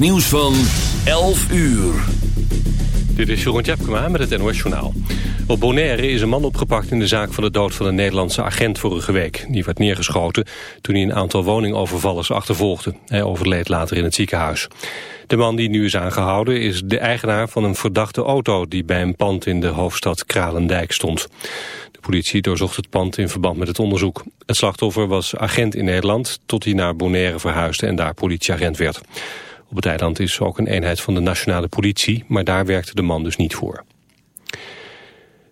Nieuws van 11 uur. Dit is Jeroen Tjepkema met het NOS Journaal. Op Bonaire is een man opgepakt in de zaak van de dood van een Nederlandse agent vorige week. Die werd neergeschoten toen hij een aantal woningovervallers achtervolgde. Hij overleed later in het ziekenhuis. De man die nu is aangehouden is de eigenaar van een verdachte auto... die bij een pand in de hoofdstad Kralendijk stond. De politie doorzocht het pand in verband met het onderzoek. Het slachtoffer was agent in Nederland tot hij naar Bonaire verhuisde... en daar politieagent werd. Op het eiland is ook een eenheid van de nationale politie, maar daar werkte de man dus niet voor.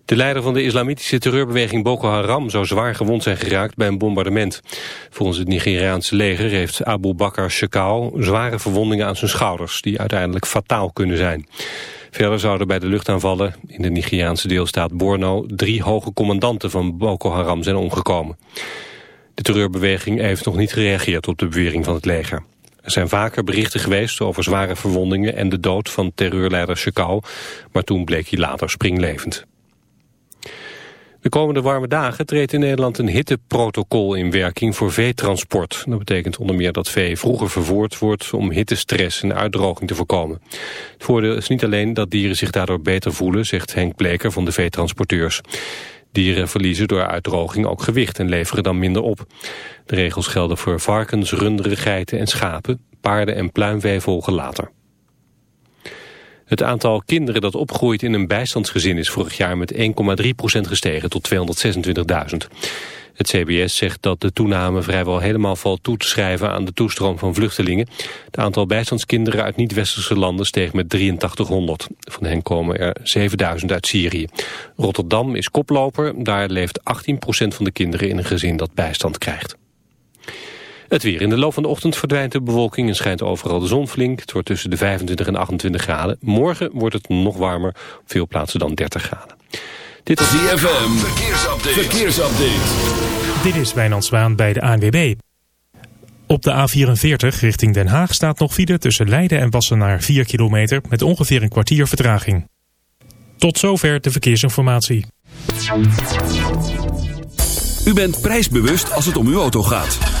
De leider van de islamitische terreurbeweging Boko Haram zou zwaar gewond zijn geraakt bij een bombardement. Volgens het Nigeriaanse leger heeft Abu Bakr Shekau zware verwondingen aan zijn schouders, die uiteindelijk fataal kunnen zijn. Verder zouden bij de luchtaanvallen in de Nigeriaanse deelstaat Borno drie hoge commandanten van Boko Haram zijn omgekomen. De terreurbeweging heeft nog niet gereageerd op de bewering van het leger. Er zijn vaker berichten geweest over zware verwondingen en de dood van terreurleider Shekau, maar toen bleek hij later springlevend. De komende warme dagen treedt in Nederland een hitteprotocol in werking voor veetransport. Dat betekent onder meer dat vee vroeger vervoerd wordt om hittestress en uitdroging te voorkomen. Het voordeel is niet alleen dat dieren zich daardoor beter voelen, zegt Henk Bleker van de veetransporteurs. Dieren verliezen door uitdroging ook gewicht en leveren dan minder op. De regels gelden voor varkens, runderen, geiten en schapen. Paarden en pluimvee volgen later. Het aantal kinderen dat opgroeit in een bijstandsgezin is vorig jaar met 1,3% gestegen tot 226.000. Het CBS zegt dat de toename vrijwel helemaal valt toe te schrijven aan de toestroom van vluchtelingen. Het aantal bijstandskinderen uit niet-westerse landen steeg met 8300. Van hen komen er 7000 uit Syrië. Rotterdam is koploper, daar leeft 18% van de kinderen in een gezin dat bijstand krijgt. Het weer. In de loop van de ochtend verdwijnt de bewolking en schijnt overal de zon flink. Het wordt tussen de 25 en 28 graden. Morgen wordt het nog warmer, op veel plaatsen dan 30 graden. Dit is DFM. Verkeersupdate. Verkeersupdate. Dit is Wijnand Zwaan bij de ANWB. Op de A44 richting Den Haag staat nog file tussen Leiden en Wassenaar 4 kilometer met ongeveer een kwartier vertraging. Tot zover de verkeersinformatie. U bent prijsbewust als het om uw auto gaat.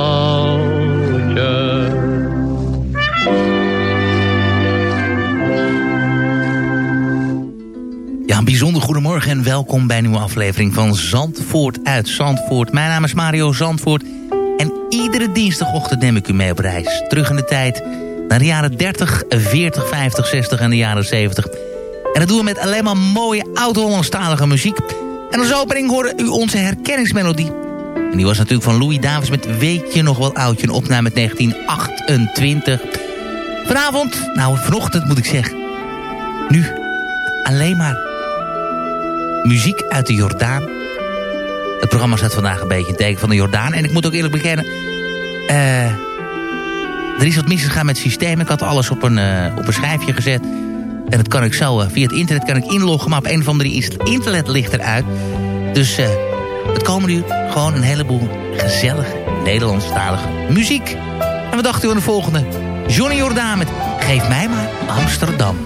Bijzonder goedemorgen en welkom bij een nieuwe aflevering van Zandvoort uit Zandvoort. Mijn naam is Mario Zandvoort en iedere dinsdagochtend neem ik u mee op reis. Terug in de tijd naar de jaren 30, 40, 50, 60 en de jaren 70. En dat doen we met alleen maar mooie oud-Hollandstalige muziek. En als opening horen u onze herkenningsmelodie. En die was natuurlijk van Louis Davis met Weet je nog wel oudje, een opname uit 1928. Vanavond, nou vanochtend moet ik zeggen, nu alleen maar muziek uit de Jordaan. Het programma staat vandaag een beetje in teken van de Jordaan. En ik moet ook eerlijk bekennen... eh, er is wat misgegaan met het systeem. Ik had alles op een, eh, op een schijfje gezet. En dat kan ik zo, eh, via het internet kan ik inloggen. Maar op een of andere is het internet ligt eruit. Dus het komen nu gewoon een heleboel gezellige Nederlandstalige muziek. En we dachten aan de volgende. Johnny Jordaan met Geef mij maar Amsterdam.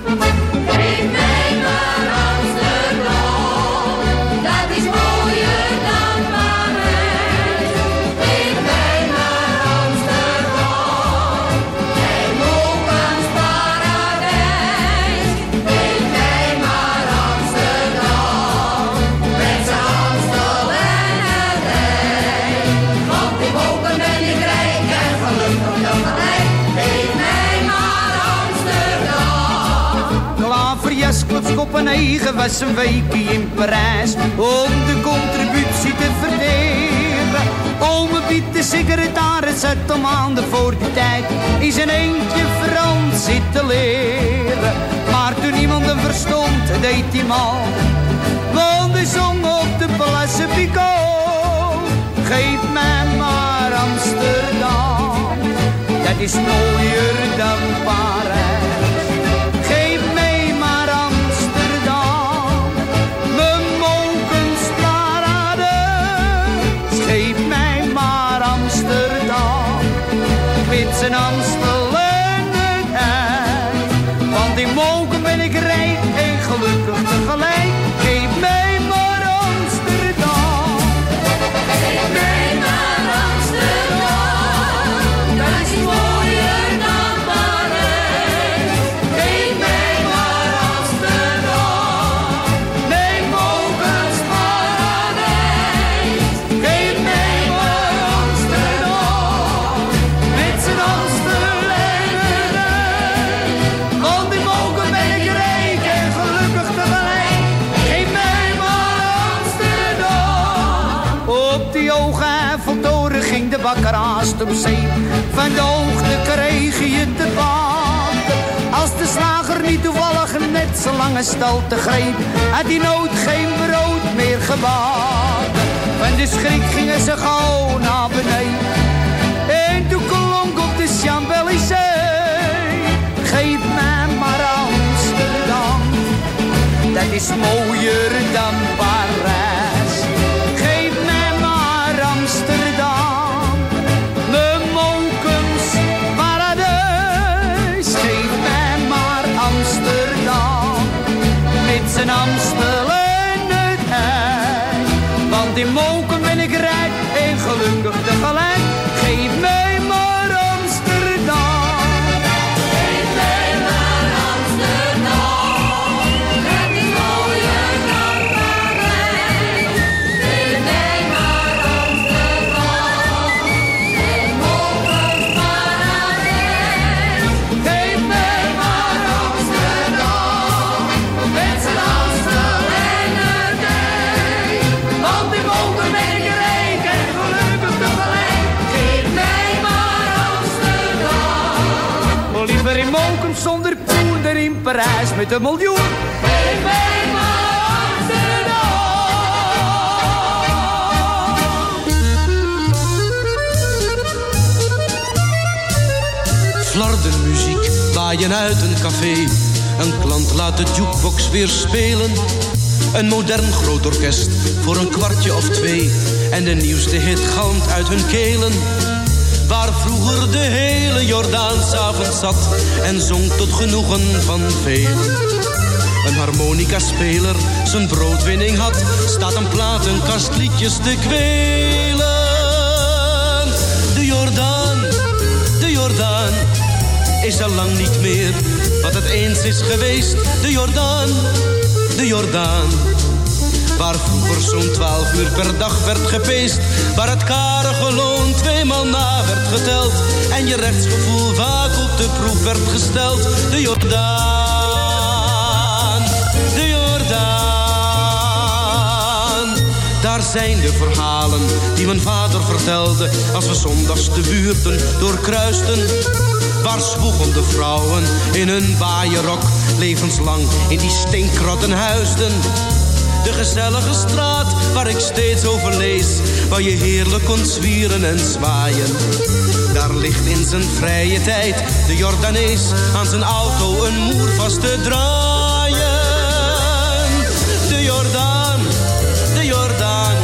Klaverjasclubs Kopenhagen was een weekje in Parijs om de contributie te verdelen. Ome Piet, de secretaris, zat om maanden voor die tijd in zijn eentje Frans zitten leren. Maar toen niemand hem verstond, deed hij mal. Want hij zong op de Place Picot. Geef mij maar Amsterdam, dat is mooier dan Parijs. Met Van de hoogte kreeg je te baten. Als de slager niet toevallig net zo lange te greep, had die nood geen brood meer gebakken. Van de schrik gingen ze gauw naar beneden. En toen klonk op de Champs-Élysées. Geef mij maar Amsterdam. Dat is mooier dan Parijs. Want in Moken met een miljoen. Geef mij maar Amsterdam. Flardenmuziek waaien uit een café. Een klant laat de jukebox weer spelen. Een modern groot orkest voor een kwartje of twee. En de nieuwste hit galmt uit hun kelen. Waar vroeger de hele Jordaan s'avonds zat. En zong tot genoegen van velen. Een harmonica-speler zijn broodwinning had. Staat een platenkast liedjes te kwelen. De Jordaan, de Jordaan is al lang niet meer wat het eens is geweest. De Jordaan, de Jordaan. Waar vroeger zo'n twaalf uur per dag werd gepeest. Waar het karige loon tweemaal na werd geteld. En je rechtsgevoel vaak op de proef werd gesteld. De Jordaan, de Jordaan. Daar zijn de verhalen die mijn vader vertelde. Als we zondags de buurten doorkruisten. Waar zwoegende vrouwen in hun rok levenslang in die stinkrotten huisden. De gezellige straat waar ik steeds over lees, waar je heerlijk kon zwieren en zwaaien. Daar ligt in zijn vrije tijd de Jordanees aan zijn auto een moer vast te draaien. De Jordaan, de Jordaan,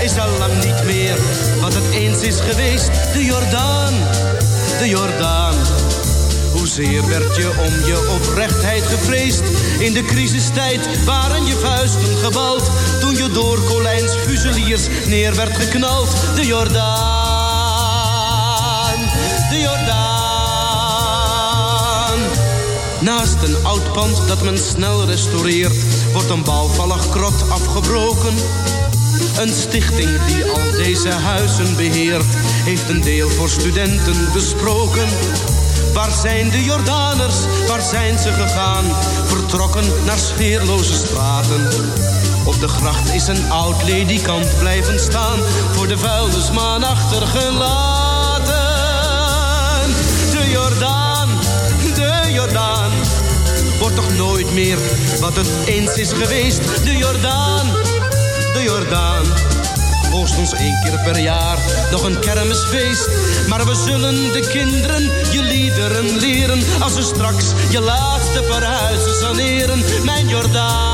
is al lang niet meer wat het eens is geweest. De Jordaan, de Jordaan. Hoezeer werd je om je oprechtheid gevreesd? In de crisistijd waren je vuisten gebald. Toen je door Colijns fuseliers neer werd geknald. De Jordaan, de Jordaan. Naast een oud pand dat men snel restaureert... wordt een bouwvallig krot afgebroken... Een stichting die al deze huizen beheert, heeft een deel voor studenten besproken. Waar zijn de Jordaners, waar zijn ze gegaan? Vertrokken naar sfeerloze straten. Op de gracht is een oud ledikant blijven staan, voor de vuilnismaan achtergelaten. De Jordaan, de Jordaan, wordt toch nooit meer wat het eens is geweest. De Jordaan de Jordaan. Hoogstens één keer per jaar nog een kermisfeest. Maar we zullen de kinderen je liederen leren. Als ze straks je laatste verhuizen saneren. Mijn Jordaan,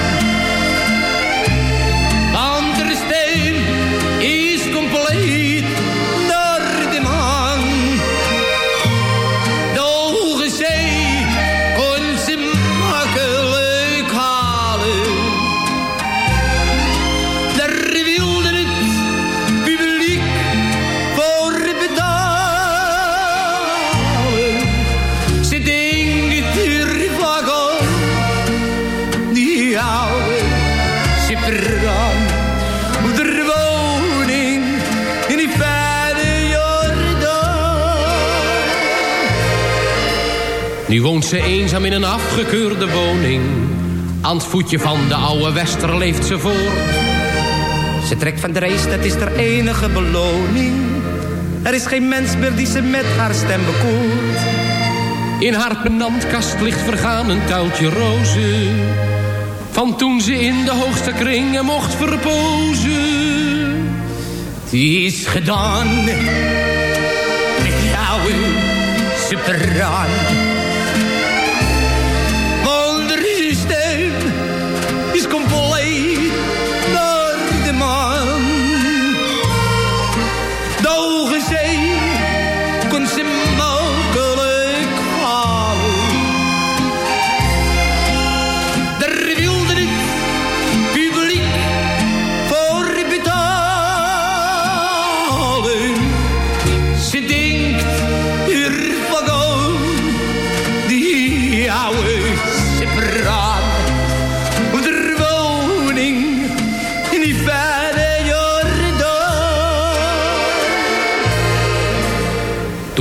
Nu woont ze eenzaam in een afgekeurde woning. Aan het voetje van de oude Wester leeft ze voort. Ze trekt van de reis, dat is haar enige beloning. Er is geen mens meer die ze met haar stem bekoort. In haar penantkast ligt vergaan een tuiltje rozen. Van toen ze in de hoogste kringen mocht verpozen. Die is gedaan met jou, superaan.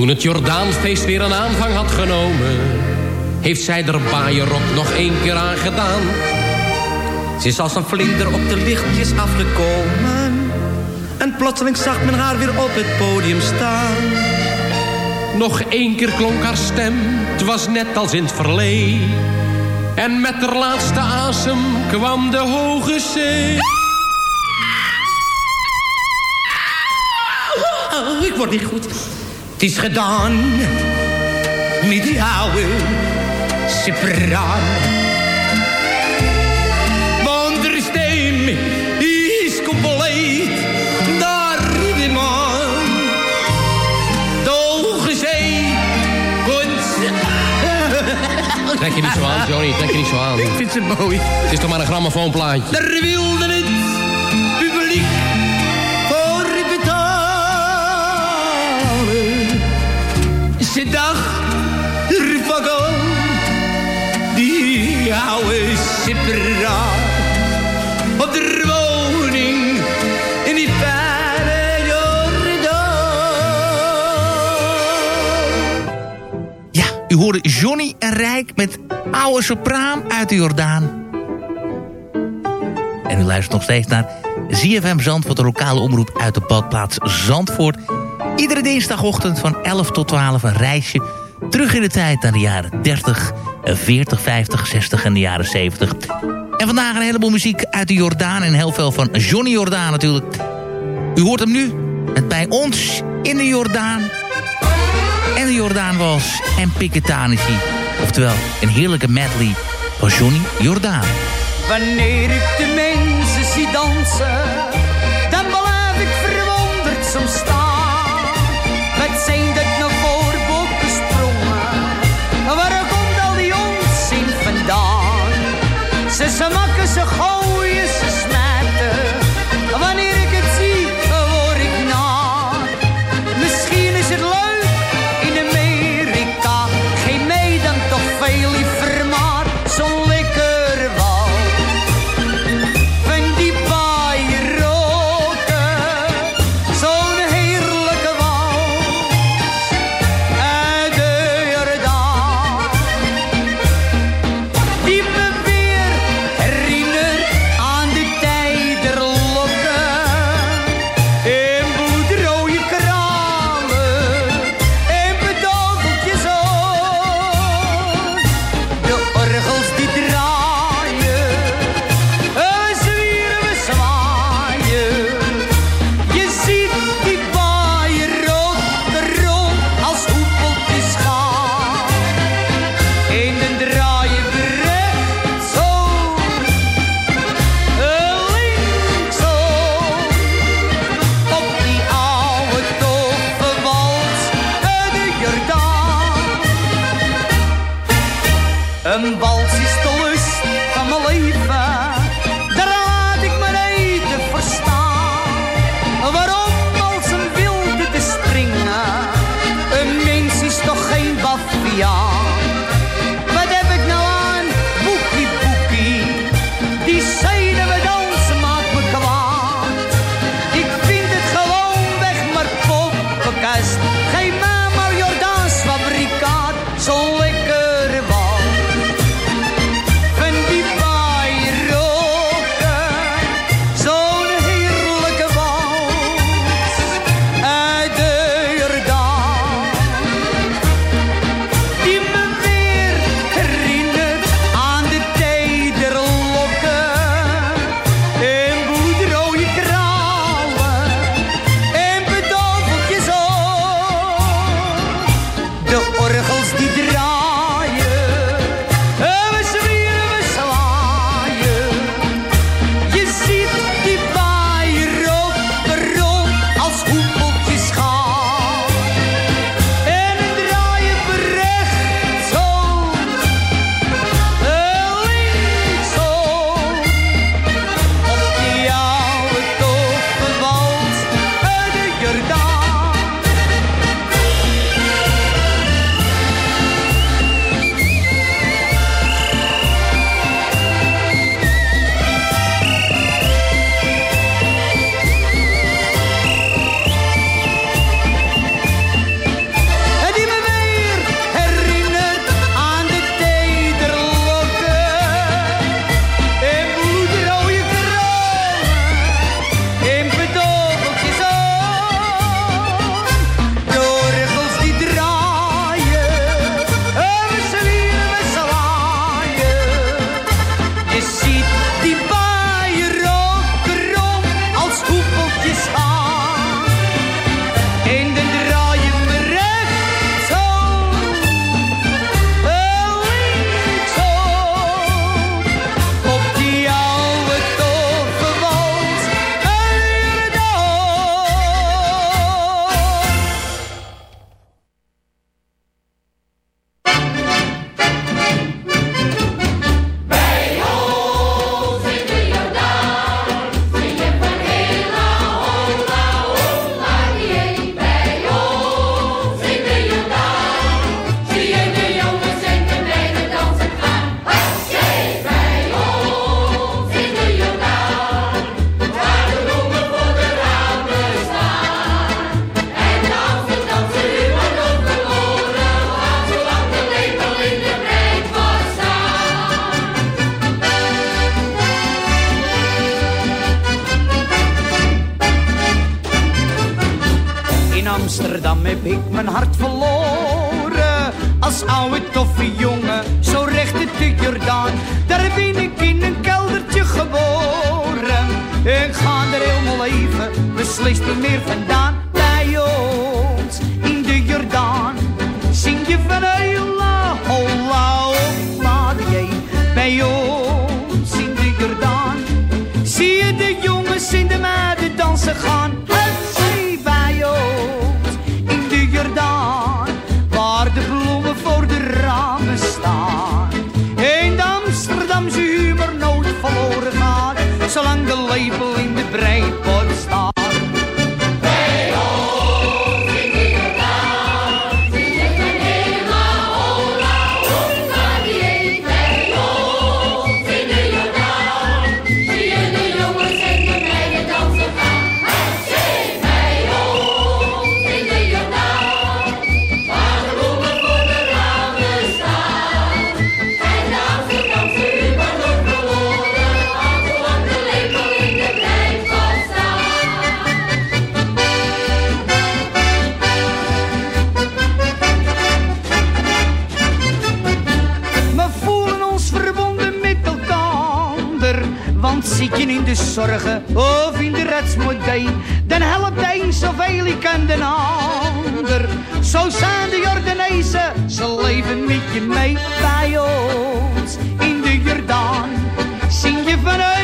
Toen het Jordaanfeest weer een aanvang had genomen... heeft zij er baaierrok nog één keer aan gedaan. Ze is als een vlinder op de lichtjes afgekomen. En plotseling zag men haar weer op het podium staan. Nog één keer klonk haar stem, het was net als in het verleden. En met haar laatste asem kwam de hoge zee. Oh, ik word niet goed. Het is gedaan met die oude sepraat. Want de stem is compleet naar de maan. De zee komt... Trek je niet zo aan, Johnny, trek je niet zo aan. Ik vind ze mooi. Het is toch maar een grammofoonplaatje. Daar wilde hoorde Johnny en Rijk met Oude Sopraan uit de Jordaan. En u luistert nog steeds naar ZFM Zandvoort, de lokale omroep uit de badplaats Zandvoort. Iedere dinsdagochtend van 11 tot 12 een reisje terug in de tijd naar de jaren 30, 40, 50, 60 en de jaren 70. En vandaag een heleboel muziek uit de Jordaan en heel veel van Johnny Jordaan natuurlijk. U hoort hem nu met bij ons in de Jordaan. En was en Piketanici. Oftewel, een heerlijke medley van Johnny Jordaan. Wanneer ik de mensen zie dansen, dan blijf ik verwonderd soms staan. Wat zijn dat nou voor bokkensprongen? Waar komt al die onzin vandaan? Ze ze gooien, ze. Een wals is of in de retsmodee, dan helpt de een zoveel ik aan de ander. Zo zijn de Jordanezen, ze leven met je mee bij ons in de Jordaan. Zing je van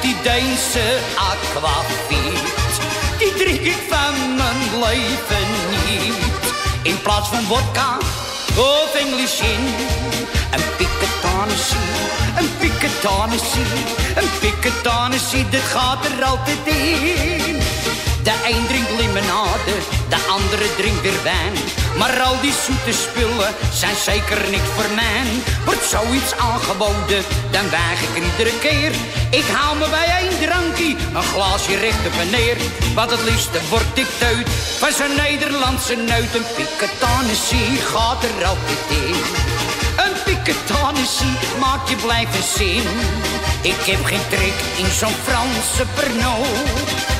die Deense aquavit. Die drink ik van mijn leven niet. In plaats van vodka of English gin. Een piketanissie, een piketanissie, een piketanissie, dit gaat er altijd in. De een drinkt limonade, de andere drinkt weer wijn. Maar al die zoete spullen zijn zeker niks voor mij. Wordt zoiets aangeboden, dan weig ik iedere keer. Ik haal me bij één drankie, een glaasje recht op neer. Wat het liefste word ik teut van zo'n Nederlandse neut. Een piketanissie gaat er altijd in. Een piketanissie maakt je blijven zin. Ik heb geen trek in zo'n Franse Pernod.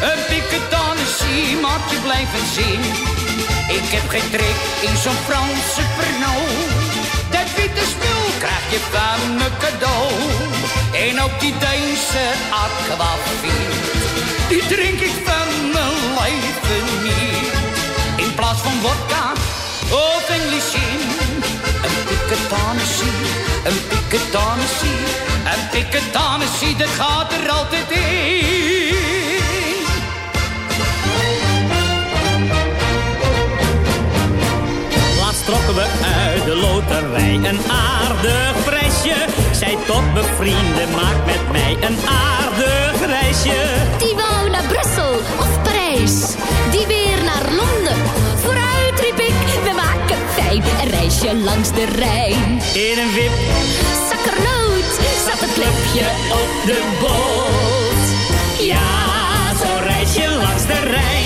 Een piketanissie maakt je blijven zin. Ik heb geen trek in zo'n Franse Pernod. Dat witte spul krijg je van me cadeau. En ook die Deense aquavit. Die drink ik van mijn leven niet. In plaats van vodka of English gin. Een piketanissie, een piketanissie, een piketanissie, dat gaat er altijd in. Trokken we mij een aardig prijsje. Zij tot bevrienden, maak met mij een aardig reisje. Die wou naar Brussel of Parijs, die weer naar Londen. Vooruit riep ik, we maken fijn een reisje langs de Rijn. In een wip, zakkernoot, zat het klepje op de boot. Ja, zo reis je langs de Rijn.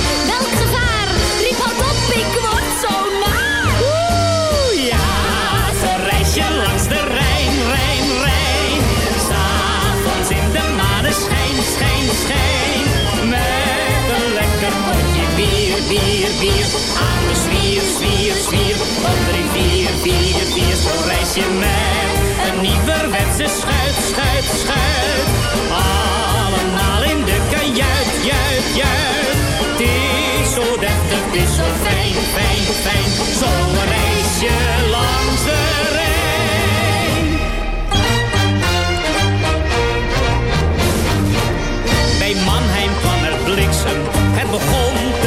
zwier, zwier. Op vier, vier, vier. Zo reis je met een nieuwerwetse schuit, schuit, schuit. Allemaal in de kajuit, juit, juit. Het is zo deftig, het is zo fijn, fijn, fijn. Zo reis je langs de Rijn. Bij Mannheim kwam er bliksem, het begon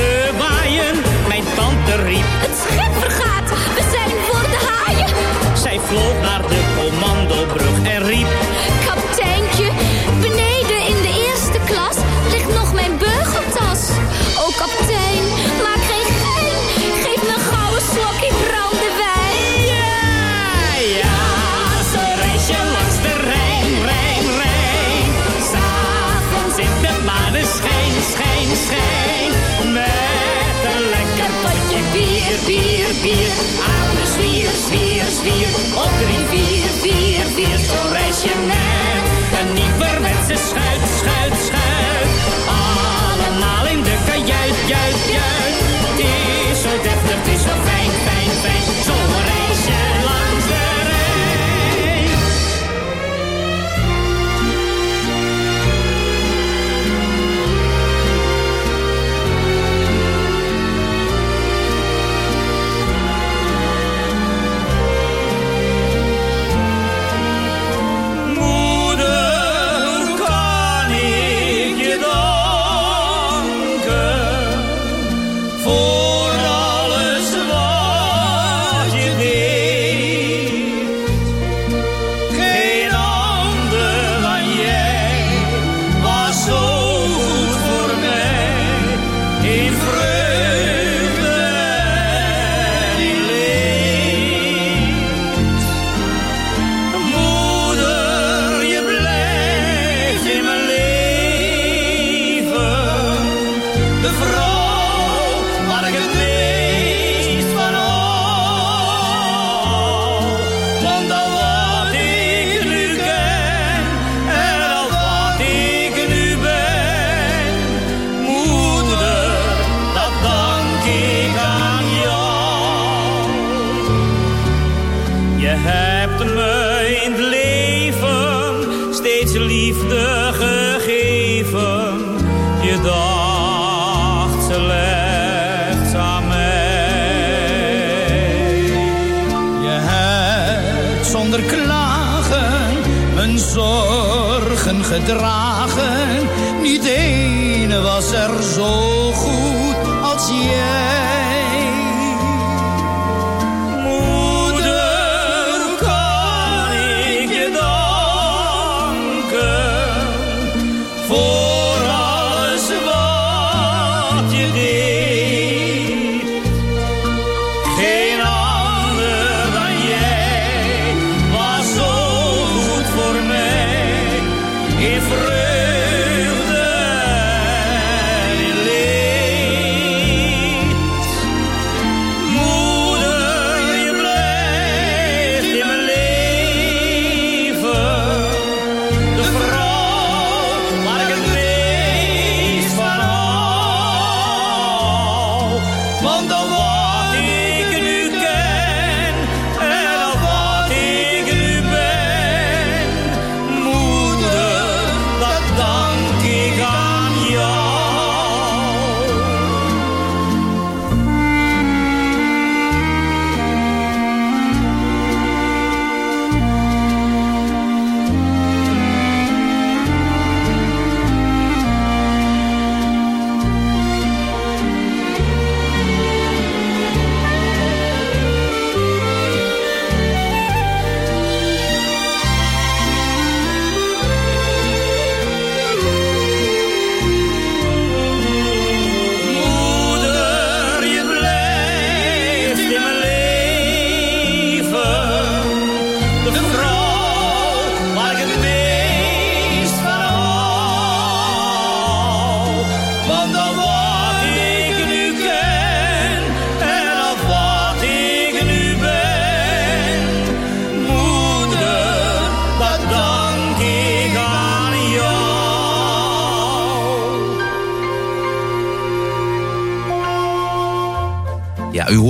Het schip vergaat, we zijn voor de haaien. zij vloog naar de Aan de zwier, zwier, zwier. Op drie, vier, vier, vier. Zo reis je met een nieuwerwetse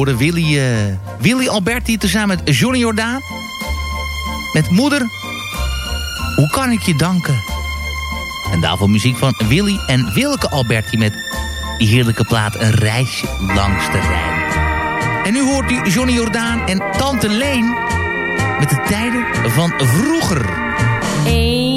hoorde Willy, eh, Willy Alberti tezamen met Johnny Jordaan. Met Moeder, hoe kan ik je danken? En daarvoor muziek van Willy en Wilke Alberti met die heerlijke plaat Een reisje langs de Rijn. En nu hoort u Johnny Jordaan en Tante Leen met de tijden van vroeger. Even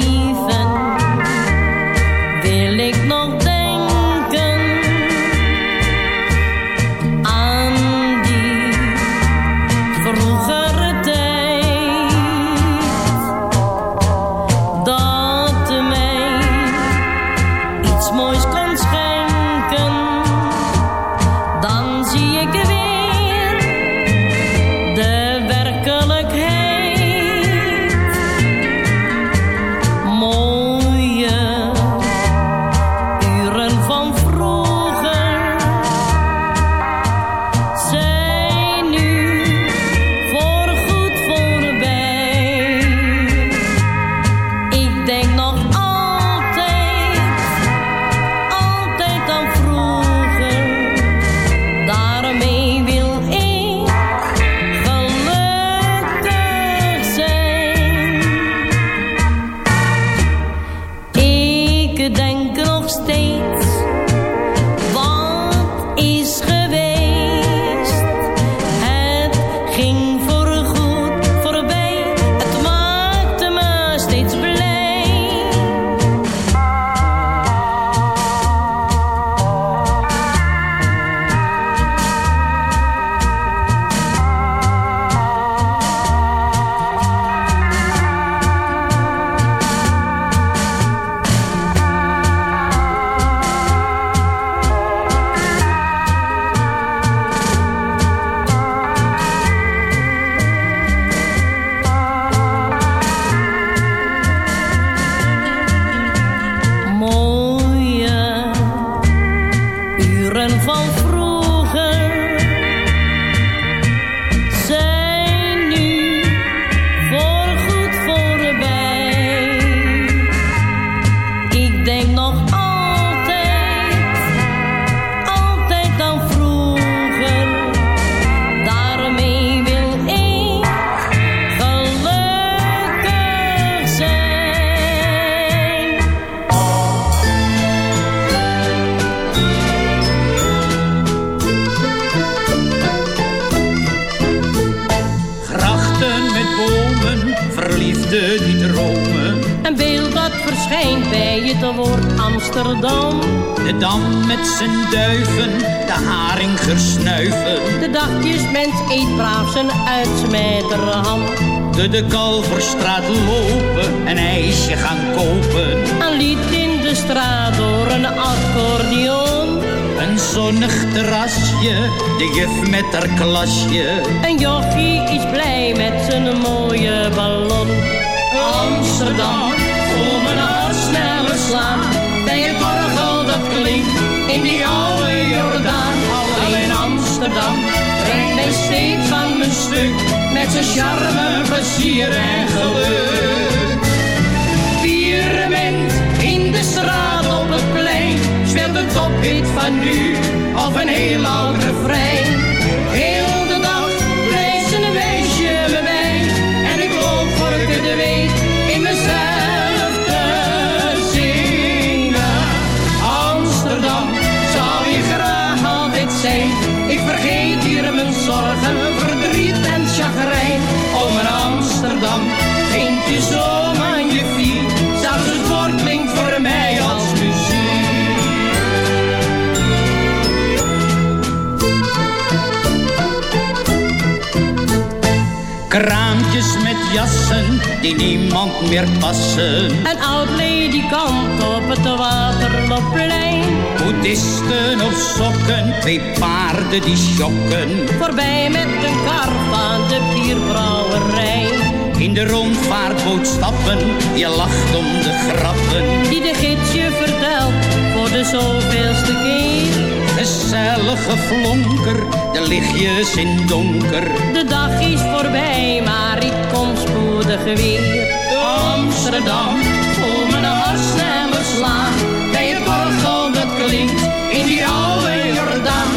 De de Kalverstraat lopen, een ijsje gaan kopen. Een lied in de straat door een accordeon. Een zonnig terrasje, de juf met haar klasje. Een jochie is blij met zijn mooie ballon. Amsterdam, voel mijn hart sneller slaan. Bij het orgel dat klinkt in die oude Jordaan. Alleen Amsterdam steeds van mijn stuk. Met zijn charme, plezier en geluk. Firmament in de straat op het plein. Speelt de tophit van nu of een heel oud refrein. Vergeet hier mijn zorgen, jassen die niemand meer passen. Een oud ledikant op het Waterloopplein. Boeddhisten op sokken, twee paarden die schokken. Voorbij met een kar van de bierbrouwerij. In de rondvaartboot stappen, je lacht om de grappen. Die de gidsje vertelt voor de zoveelste keer. Gezellige flonker, de lichtjes in donker. De dag is voorbij, maar ik kom spoedig weer. Amsterdam, voel me de hart sneller slaan. Bij het orgel dat klinkt in die oude Jordaan.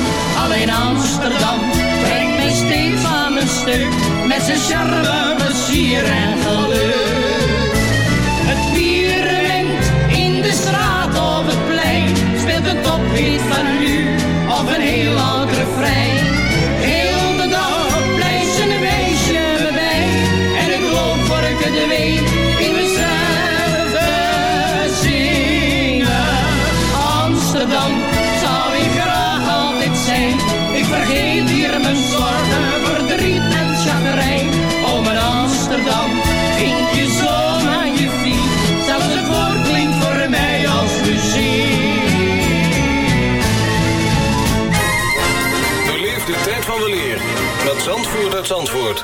Alleen Amsterdam met zijn charme, plezier en geluk. Het bier in de straat of het plein, speelt een tophit van nu of een heel oud refrein. Ik het weet in te zingen. Amsterdam zou ik graag altijd zijn. Ik vergeet hier mijn zorgen, verdriet en chagrijn. Oh, mijn Amsterdam, vind je zo magnifiek. Zelfs het woord klinkt voor mij als muziek. Beleef de tijd van weleer met Zandvoort uit Zandvoort.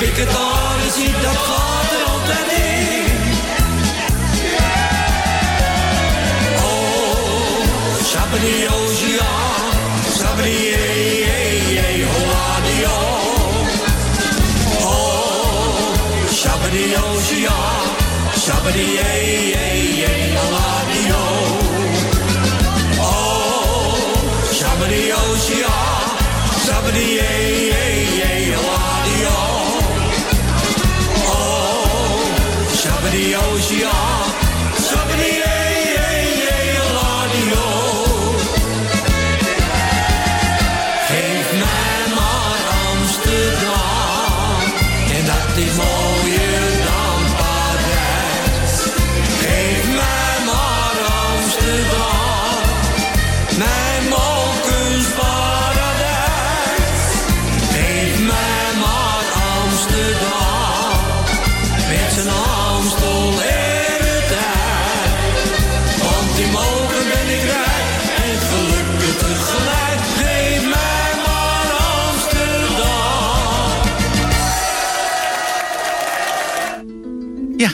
een piketanissie, dat gaat er altijd in. Oh, Sabria, Sabria, Hoadio. Oh, Sabria, Sabria, Hoadio. Oh, Sabria, Sabria, Hoadio. Sabria, Sabria,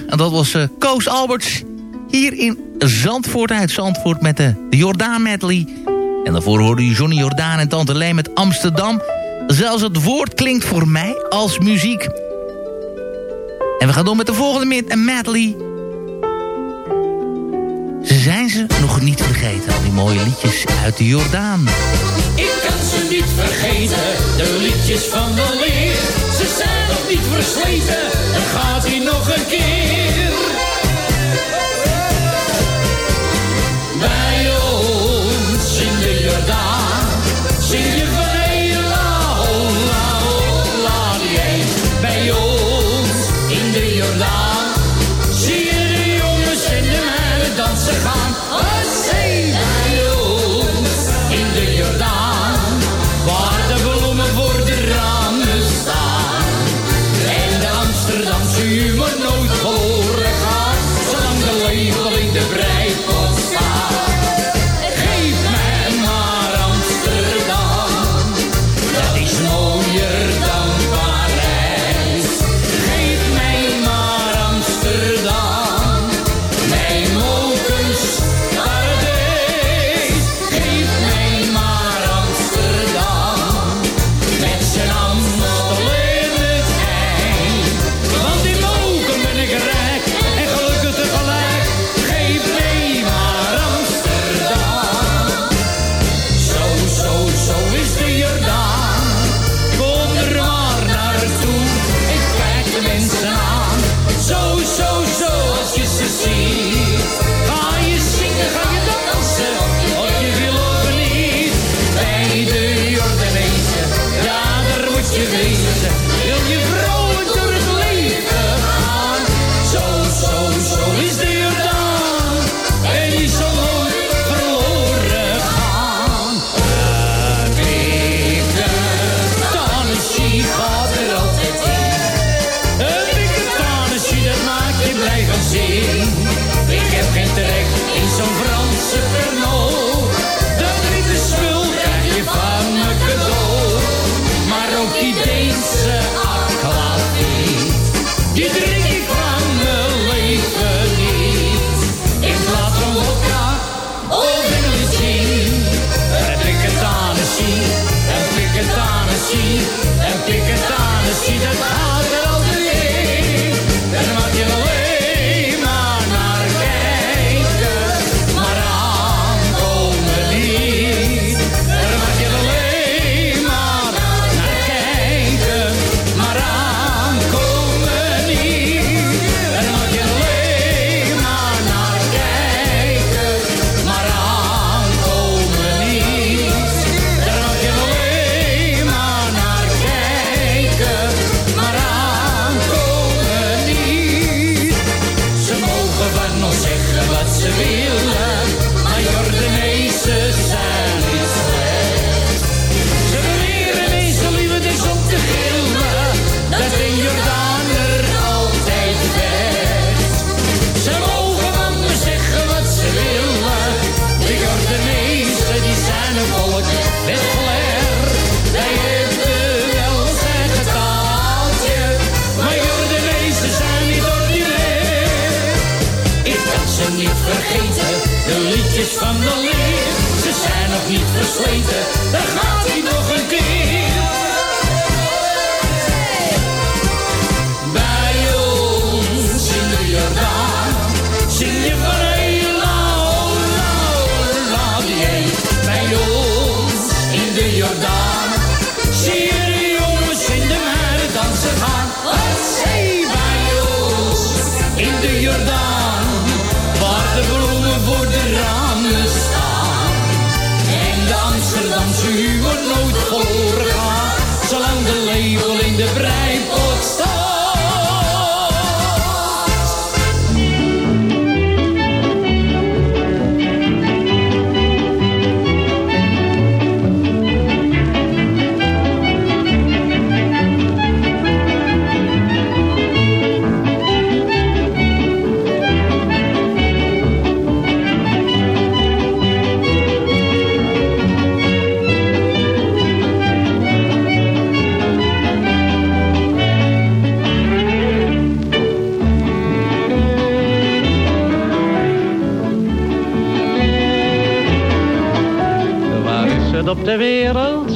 En dat was eh, Koos Alberts hier in Zandvoort uit Zandvoort met de, Jordaan medley. En daarvoor hoorde je Johnny Jordaan en Tante Lee met Amsterdam. Zelfs het woord klinkt voor mij als muziek. En we gaan door met de volgende mid en medley. Ze zijn ze nog niet vergeten, al die mooie liedjes uit de Jordaan. Ik kan ze niet vergeten, de liedjes van de leer. Ze zijn nog niet versleten, Gaat hij nog een keer? humor no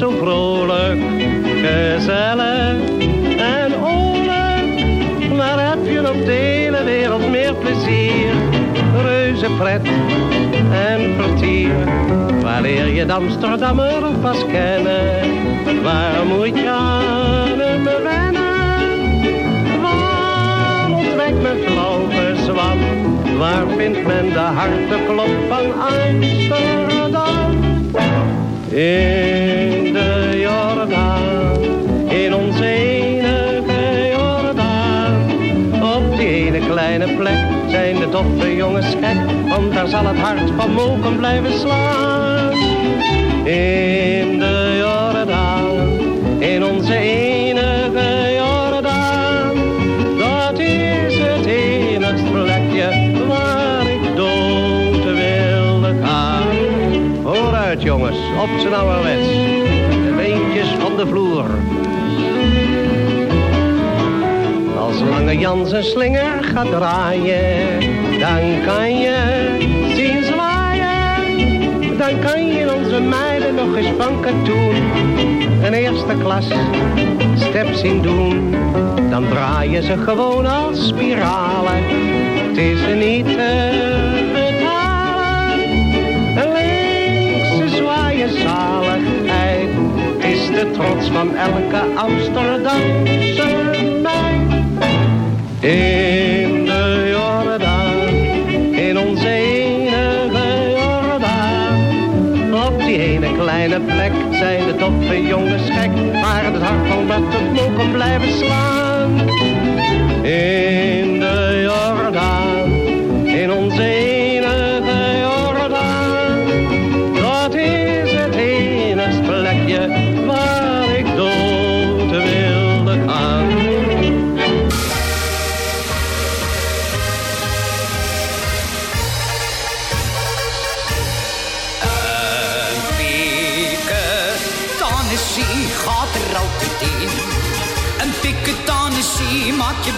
zo vrolijk, gezellig en oorlijk. Maar heb je op de hele wereld meer plezier, reuze pret en vertier. Waar leer je de Amsterdammer pas kennen? Waar moet je aan hem wennen? Waar ontdekt men flauw bezwam? Waar vindt men de harteklop van Amsterdam? Doffe jongens gek, want daar zal het hart van mogen blijven slaan. In de Jordaan, in onze enige Jordaan. Dat is het enigst plekje waar ik dood wilde gaan. Vooruit jongens, op z'n ouderwets. De beentjes van de vloer. Als Lange Jan zijn slinger gaat draaien, dan kan je zien zwaaien. Dan kan je onze meiden nog eens van katoen een eerste klas step zien doen. Dan draaien ze gewoon als spiralen. Het is niet te betalen. Een linkse zwaaien zaligheid. Het is de trots van elke Amsterdamse meid. Zijn de toffe jongens gek, maar het hart van het mogen blijven slaan.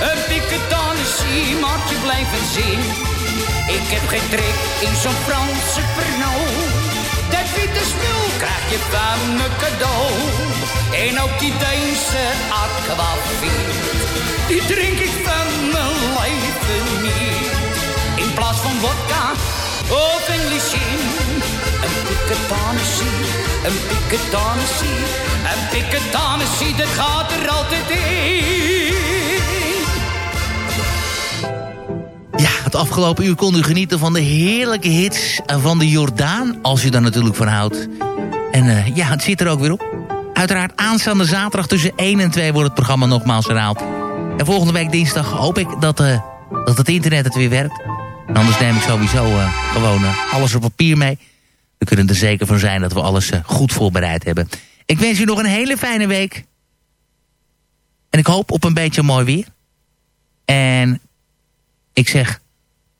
Een piketanissie maakt je blijven zin. Ik heb geen trek in zo'n Franse Pernod. Dat witte spul krijg je van me cadeau. En ook die Deense aquavit. Die drink ik van mijn leven niet. In plaats van vodka of English in. Een piketanissie, een piketanissie, een piketanissie, dat gaat er altijd in. Afgelopen uur kon u genieten van de heerlijke hits van de Jordaan. Als u daar natuurlijk van houdt. En eh, ja, het zit er ook weer op. Uiteraard aanstaande zaterdag tussen 1 en 2 wordt het programma nogmaals herhaald. En volgende week dinsdag hoop ik dat, eh, dat het internet het weer werkt. En anders neem ik sowieso eh, gewoon alles op papier mee. We kunnen er zeker van zijn dat we alles goed voorbereid hebben. Ik wens u nog een hele fijne week. En ik hoop op een beetje mooi weer. En ik zeg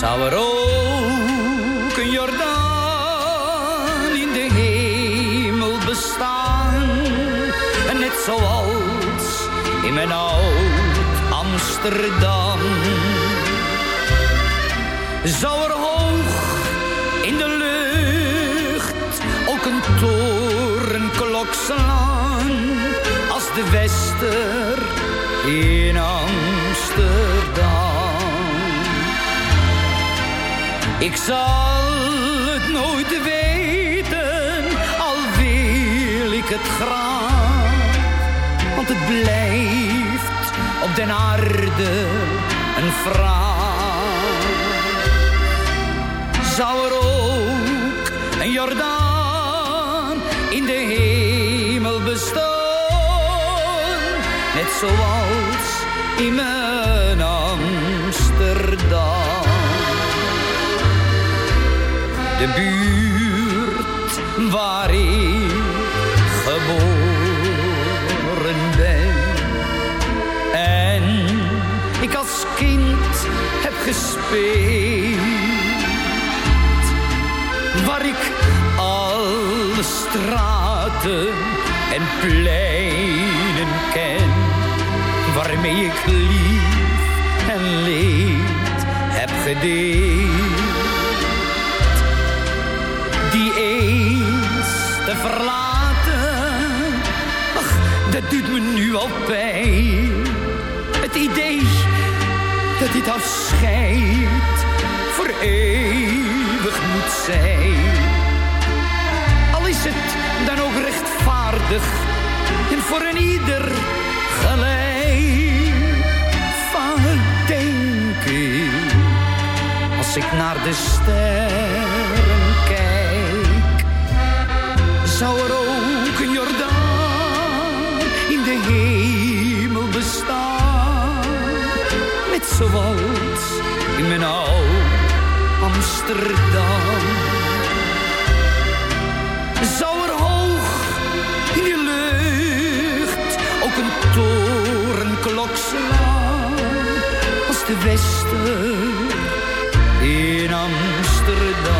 Zou er ook een Jordaan in de hemel bestaan? En net zoals in mijn oud Amsterdam. Zou er hoog in de lucht ook een torenklok slaan? Als de Wester in Amsterdam. Ik zal het nooit weten, al wil ik het graag. Want het blijft op den aarde een vraag. Zou er ook een Jordaan in de hemel bestaan? Net zoals in mijn De buurt waar ik geboren ben. En ik als kind heb gespeeld. Waar ik alle straten en pleinen ken. Waarmee ik lief en leed heb gedeeld eens te verlaten. Ach, dat doet me nu al pijn. Het idee dat dit afscheid voor eeuwig moet zijn. Al is het dan ook rechtvaardig en voor een ieder gelijk. Van denk ik, als ik naar de sterren de hemel bestaan. Net zoals in mijn oude Amsterdam. Zou er hoog in de lucht ook een torenklok slaan als de Wester in Amsterdam.